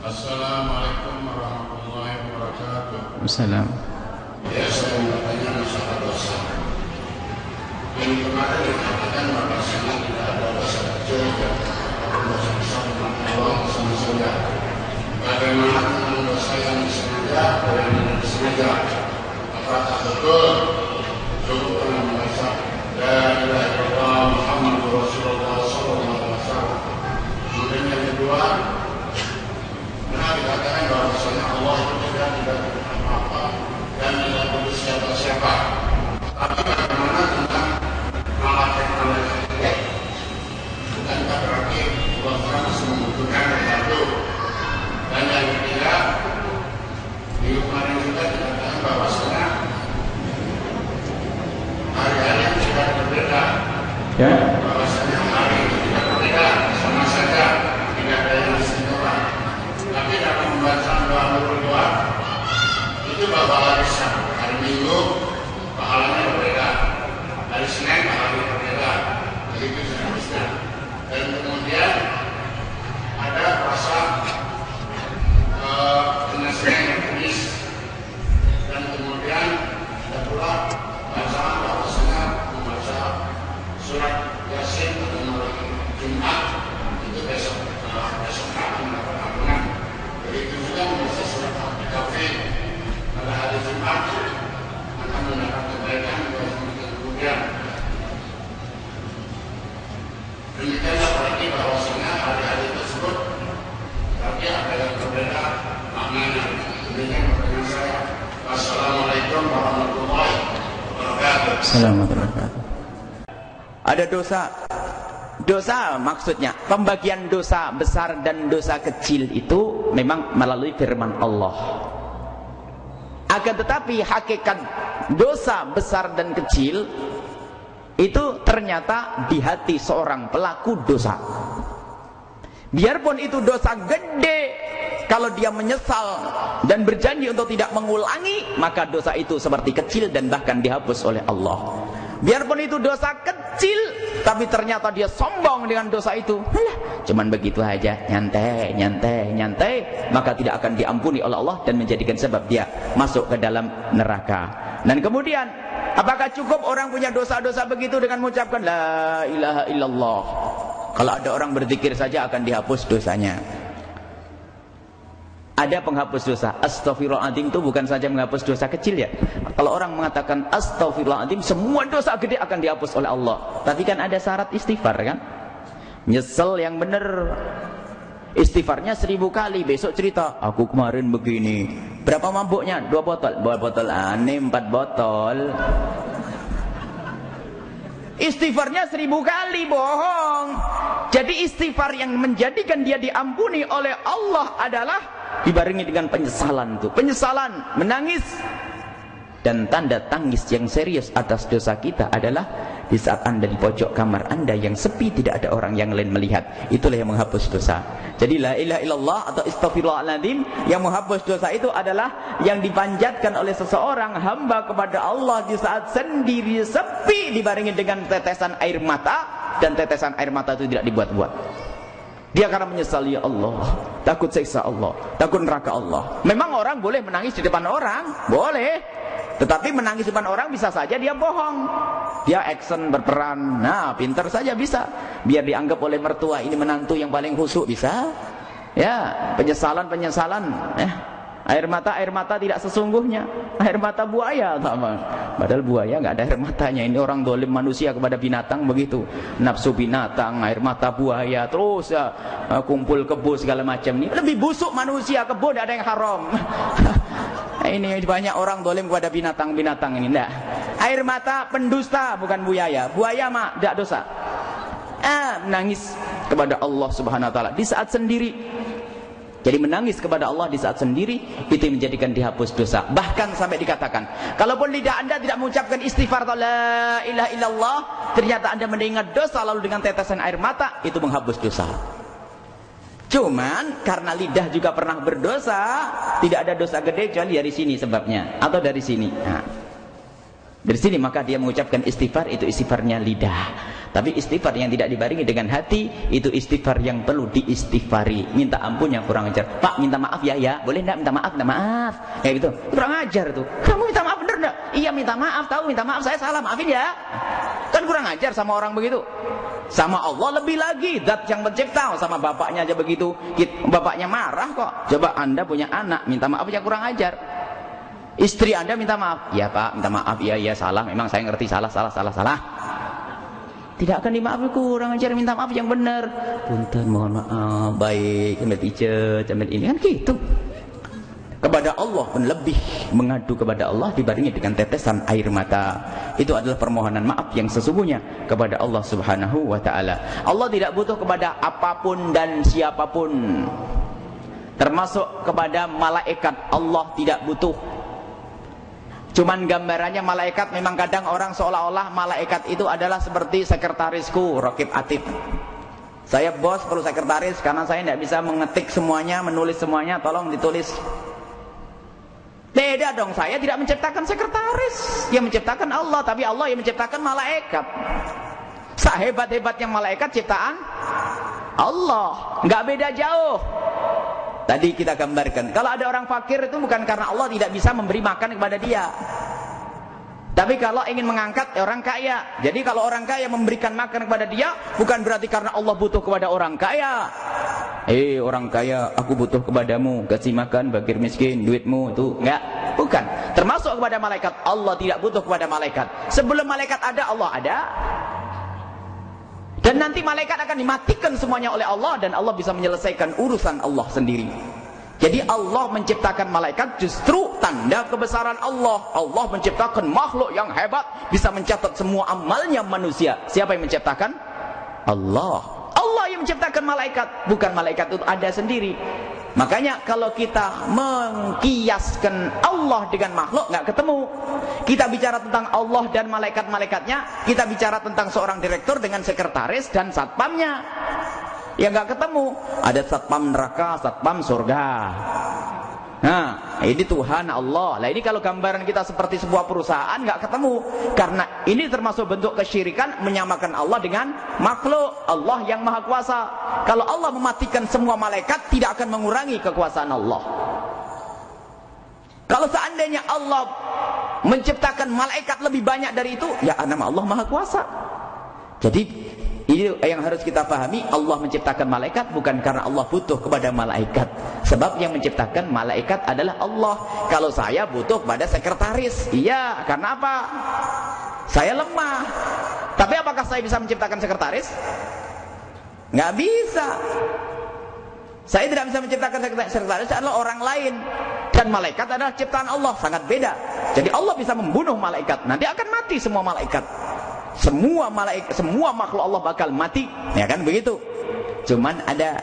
Assalamualaikum warahmatullahi wabarakatuh. Assalam. Ya, saya mau bertanya masalah dosa. Yang kemarin dikatakan bahwasanya tidak ada dosa kecil dan dosa besar dengan Allah sama saja. Bagaimana dengan dosa yang disengaja dan yang tidak disengaja? Apakah betul cukup pernah membaca La ilaha illallah Muhammadur Rasulullah sallallahu alaihi wasallam? Kemudian yang kedua, Nah, dikatakan bahwasanya Allah itu tidak tidak apa-apa dan tidak perlu siapa-siapa. Tapi bagaimana tentang malah teknologi? Bukankah berarti Allah Taala masih membutuhkan sesuatu? Dan yang ketiga, di kemarin juga dikatakan bahwasanya hari-hari yang sudah berbeda, Ya. bahwasanya hari itu tidak berbeda, sama saja tidak ada yang istimewa. Tapi dalam membaca doa berdoa itu bahwa hari Sabtu, hari Minggu pahalanya berbeda, hari Senin pahalanya berbeda, begitu seterusnya. Dan kemudian ada rasa eh, dengan Senin dan Kamis dan kemudian ada pula bacaan bahwasanya membaca surat Yasin pada malam Jumat itu besok eh, besok akan mendapat ampunan. Begitu juga membaca surat Al-Kahfi pada hari Jumat akan mendapat kebaikan dan kemudian demikianlah berarti bahwasanya hari-hari tersebut tapi ada yang berbeda maknanya. Demikian pertanyaan saya. Wassalamualaikum warahmatullahi wabarakatuh. Ada dosa. Dosa maksudnya pembagian dosa besar dan dosa kecil itu memang melalui firman Allah. Akan tetapi hakikat dosa besar dan kecil itu ternyata di hati seorang pelaku dosa. Biarpun itu dosa gede, kalau dia menyesal dan berjanji untuk tidak mengulangi, maka dosa itu seperti kecil dan bahkan dihapus oleh Allah. Biarpun itu dosa kecil, tapi ternyata dia sombong dengan dosa itu. Alah, cuman begitu aja, nyantai, nyantai, nyantai, maka tidak akan diampuni oleh Allah dan menjadikan sebab dia masuk ke dalam neraka. Dan kemudian, apakah cukup orang punya dosa-dosa begitu dengan mengucapkan la ilaha illallah? Kalau ada orang berzikir saja akan dihapus dosanya. Ada penghapus dosa. Astaghfirullahaladzim itu bukan saja menghapus dosa kecil ya. Kalau orang mengatakan astaghfirullahaladzim, semua dosa gede akan dihapus oleh Allah. Tapi kan ada syarat istighfar kan? Nyesel yang benar. Istighfarnya seribu kali. Besok cerita, aku kemarin begini. Berapa mabuknya? Dua botol. Dua botol aneh, empat botol. Istighfarnya seribu kali bohong. Jadi istighfar yang menjadikan dia diampuni oleh Allah adalah dibarengi dengan penyesalan itu. Penyesalan, menangis. Dan tanda tangis yang serius atas dosa kita adalah di saat anda di pojok kamar anda yang sepi tidak ada orang yang lain melihat. Itulah yang menghapus dosa. Jadi la ilaha illallah atau istighfirullahaladzim yang menghapus dosa itu adalah yang dipanjatkan oleh seseorang hamba kepada Allah di saat sendiri sepi dibarengi dengan tetesan air mata dan tetesan air mata itu tidak dibuat-buat. Dia karena menyesal ya Allah, takut siksa Allah, takut neraka Allah. Memang orang boleh menangis di depan orang, boleh. Tetapi menangis di depan orang bisa saja dia bohong. Dia action berperan. Nah, pintar saja bisa. Biar dianggap oleh mertua ini menantu yang paling khusyuk bisa. Ya, penyesalan-penyesalan, eh. Air mata air mata tidak sesungguhnya. Air mata buaya sama. Padahal buaya nggak ada air matanya. Ini orang dolim manusia kepada binatang begitu. Nafsu binatang, air mata buaya, terus ya kumpul kebo segala macam ini. Lebih busuk manusia kebo tidak ada yang haram. ini banyak orang dolim kepada binatang-binatang ini. Enggak. Air mata pendusta bukan buaya. Buaya mah tidak dosa. Ah, menangis kepada Allah Subhanahu wa taala di saat sendiri. Jadi menangis kepada Allah di saat sendiri itu menjadikan dihapus dosa. Bahkan sampai dikatakan, kalaupun lidah Anda tidak mengucapkan istighfar atau la ilaha illallah, ternyata Anda mendengar dosa lalu dengan tetesan air mata itu menghapus dosa. Cuman karena lidah juga pernah berdosa, tidak ada dosa gede kecuali dari sini sebabnya atau dari sini. Nah. Dari sini maka dia mengucapkan istighfar itu istighfarnya lidah. Tapi istighfar yang tidak dibarengi dengan hati itu istighfar yang perlu diistighfari. Minta ampun yang kurang ajar. Pak minta maaf ya ya. Boleh enggak minta maaf? Minta maaf. Kayak gitu. Kurang ajar tuh. Kamu minta maaf bener enggak? Iya minta maaf. Tahu minta maaf saya salah. Maafin ya. Kan kurang ajar sama orang begitu. Sama Allah lebih lagi. Dat yang mencipta sama bapaknya aja begitu. Bapaknya marah kok. Coba anda punya anak minta maaf yang kurang ajar. Istri Anda minta maaf. Ya Pak, minta maaf. Iya, iya, salah. Memang saya ngerti salah, salah, salah, salah. Tidak akan dimaafkan kurang ajar minta maaf yang benar. Punten, mohon maaf. Baik, ambil ijat, ambil ini kan gitu. Kepada Allah pun lebih mengadu kepada Allah dibarengi dengan tetesan air mata. Itu adalah permohonan maaf yang sesungguhnya kepada Allah Subhanahu wa taala. Allah tidak butuh kepada apa pun dan siapa pun. Termasuk kepada malaikat Allah tidak butuh Cuman gambarannya malaikat memang kadang orang seolah-olah malaikat itu adalah seperti sekretarisku, Rokib Atib. Saya bos perlu sekretaris karena saya tidak bisa mengetik semuanya, menulis semuanya, tolong ditulis. Beda dong, saya tidak menciptakan sekretaris. Yang menciptakan Allah, tapi Allah yang menciptakan malaikat. Sehebat-hebatnya malaikat ciptaan Allah. Nggak beda jauh. Tadi kita gambarkan, kalau ada orang fakir itu bukan karena Allah tidak bisa memberi makan kepada dia. Tapi kalau ingin mengangkat orang kaya, jadi kalau orang kaya memberikan makan kepada dia, bukan berarti karena Allah butuh kepada orang kaya. Eh orang kaya, aku butuh kepadamu, kasih makan, bakir miskin, duitmu itu enggak, bukan. Termasuk kepada malaikat, Allah tidak butuh kepada malaikat. Sebelum malaikat ada, Allah ada. Dan nanti malaikat akan dimatikan semuanya oleh Allah dan Allah bisa menyelesaikan urusan Allah sendiri. Jadi Allah menciptakan malaikat justru tanda kebesaran Allah. Allah menciptakan makhluk yang hebat bisa mencatat semua amalnya manusia. Siapa yang menciptakan? Allah. Allah yang menciptakan malaikat, bukan malaikat itu ada sendiri. Makanya kalau kita mengkiaskan Allah dengan makhluk nggak ketemu. Kita bicara tentang Allah dan malaikat-malaikatnya, kita bicara tentang seorang direktur dengan sekretaris dan satpamnya. Ya nggak ketemu. Ada satpam neraka, satpam surga. Nah, ini Tuhan Allah. Lah ini kalau gambaran kita seperti sebuah perusahaan nggak ketemu karena ini termasuk bentuk kesyirikan menyamakan Allah dengan makhluk. Allah yang maha kuasa. Kalau Allah mematikan semua malaikat tidak akan mengurangi kekuasaan Allah. Kalau seandainya Allah menciptakan malaikat lebih banyak dari itu, ya nama Allah maha kuasa. Jadi ini yang harus kita pahami, Allah menciptakan malaikat bukan karena Allah butuh kepada malaikat. Sebab yang menciptakan malaikat adalah Allah. Kalau saya butuh kepada sekretaris. Iya, karena apa? Saya lemah. Tapi apakah saya bisa menciptakan sekretaris? Nggak bisa. Saya tidak bisa menciptakan sekretaris adalah orang lain. Dan malaikat adalah ciptaan Allah, sangat beda. Jadi Allah bisa membunuh malaikat. Nanti akan mati semua malaikat semua malaikat semua makhluk Allah bakal mati. Ya kan begitu? Cuman ada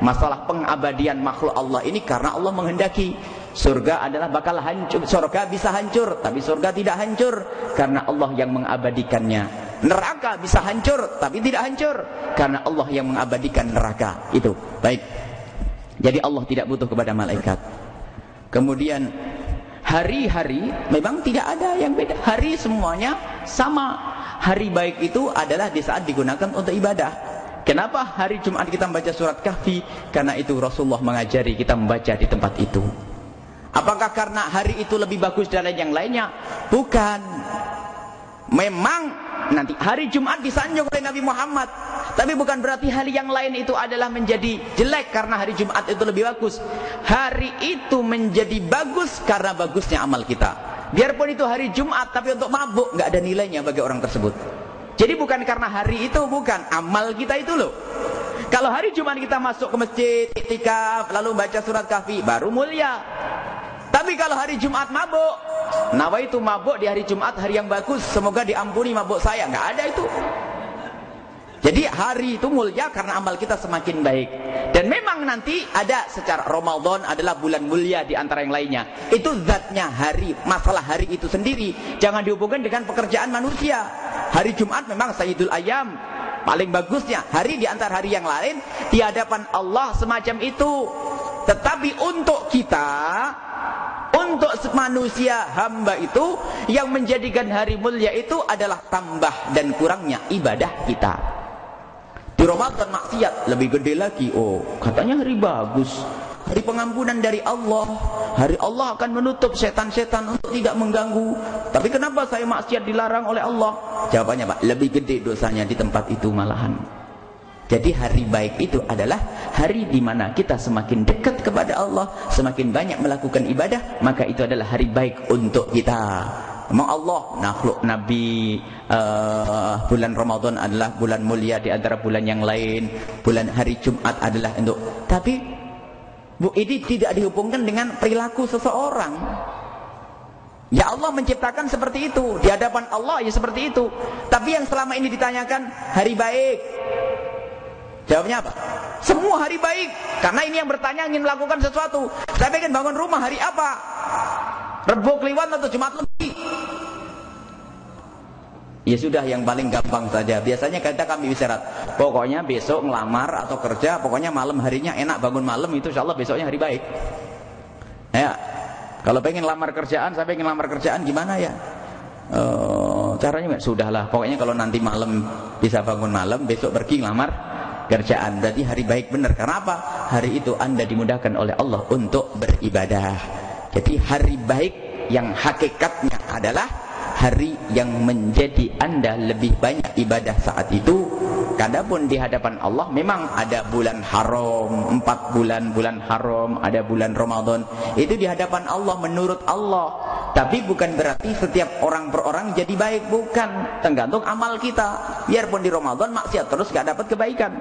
masalah pengabadian makhluk Allah ini karena Allah menghendaki surga adalah bakal hancur surga bisa hancur tapi surga tidak hancur karena Allah yang mengabadikannya. Neraka bisa hancur tapi tidak hancur karena Allah yang mengabadikan neraka. Itu. Baik. Jadi Allah tidak butuh kepada malaikat. Kemudian hari-hari memang tidak ada yang beda. Hari semuanya sama hari baik itu adalah di saat digunakan untuk ibadah. Kenapa hari Jumat kita membaca surat kahfi? Karena itu Rasulullah mengajari kita membaca di tempat itu. Apakah karena hari itu lebih bagus dari yang lainnya? Bukan. Memang nanti hari Jumat disanjung oleh Nabi Muhammad. Tapi bukan berarti hari yang lain itu adalah menjadi jelek karena hari Jumat itu lebih bagus. Hari itu menjadi bagus karena bagusnya amal kita. Biarpun itu hari Jumat, tapi untuk mabuk nggak ada nilainya bagi orang tersebut. Jadi bukan karena hari itu, bukan amal kita itu loh. Kalau hari Jumat kita masuk ke masjid, itikaf, lalu baca surat kahfi, baru mulia. Tapi kalau hari Jumat mabuk, nawa itu mabuk di hari Jumat hari yang bagus, semoga diampuni mabuk saya, nggak ada itu. Jadi hari itu mulia karena amal kita semakin baik. Dan memang nanti ada secara Ramadan adalah bulan mulia di antara yang lainnya. Itu zatnya hari, masalah hari itu sendiri. Jangan dihubungkan dengan pekerjaan manusia. Hari Jumat memang Sayyidul Ayam. Paling bagusnya hari di antara hari yang lain di hadapan Allah semacam itu. Tetapi untuk kita untuk manusia hamba itu yang menjadikan hari mulia itu adalah tambah dan kurangnya ibadah kita. Di Ramadan maksiat lebih gede lagi. Oh, katanya hari bagus. Hari pengampunan dari Allah. Hari Allah akan menutup setan-setan untuk tidak mengganggu. Tapi kenapa saya maksiat dilarang oleh Allah? Jawabannya Pak, lebih gede dosanya di tempat itu malahan. Jadi hari baik itu adalah hari di mana kita semakin dekat kepada Allah, semakin banyak melakukan ibadah, maka itu adalah hari baik untuk kita. Memang Allah makhluk Nabi uh, bulan Ramadan adalah bulan mulia di antara bulan yang lain. Bulan hari Jumat adalah untuk tapi Bu ini tidak dihubungkan dengan perilaku seseorang. Ya Allah menciptakan seperti itu. Di hadapan Allah ya seperti itu. Tapi yang selama ini ditanyakan hari baik. Jawabnya apa? Semua hari baik. Karena ini yang bertanya ingin melakukan sesuatu. Saya ingin bangun rumah hari apa? Rebo Kliwon atau Jumat Legi? Ya sudah yang paling gampang saja. Biasanya kita kami isyarat. Pokoknya besok ngelamar atau kerja, pokoknya malam harinya enak bangun malam itu insya Allah besoknya hari baik. Ya. Kalau pengen lamar kerjaan, saya pengen lamar kerjaan gimana ya? Uh, caranya sudahlah. Pokoknya kalau nanti malam bisa bangun malam, besok pergi ngelamar kerjaan. Berarti hari baik benar. Karena apa? Hari itu Anda dimudahkan oleh Allah untuk beribadah. Jadi hari baik yang hakikatnya adalah hari yang menjadi Anda lebih banyak ibadah saat itu. Kadapun di hadapan Allah memang ada bulan haram, empat bulan bulan haram, ada bulan Ramadan. Itu di hadapan Allah menurut Allah. Tapi bukan berarti setiap orang per orang jadi baik, bukan. Tergantung amal kita. Biarpun di Ramadan maksiat terus gak dapat kebaikan.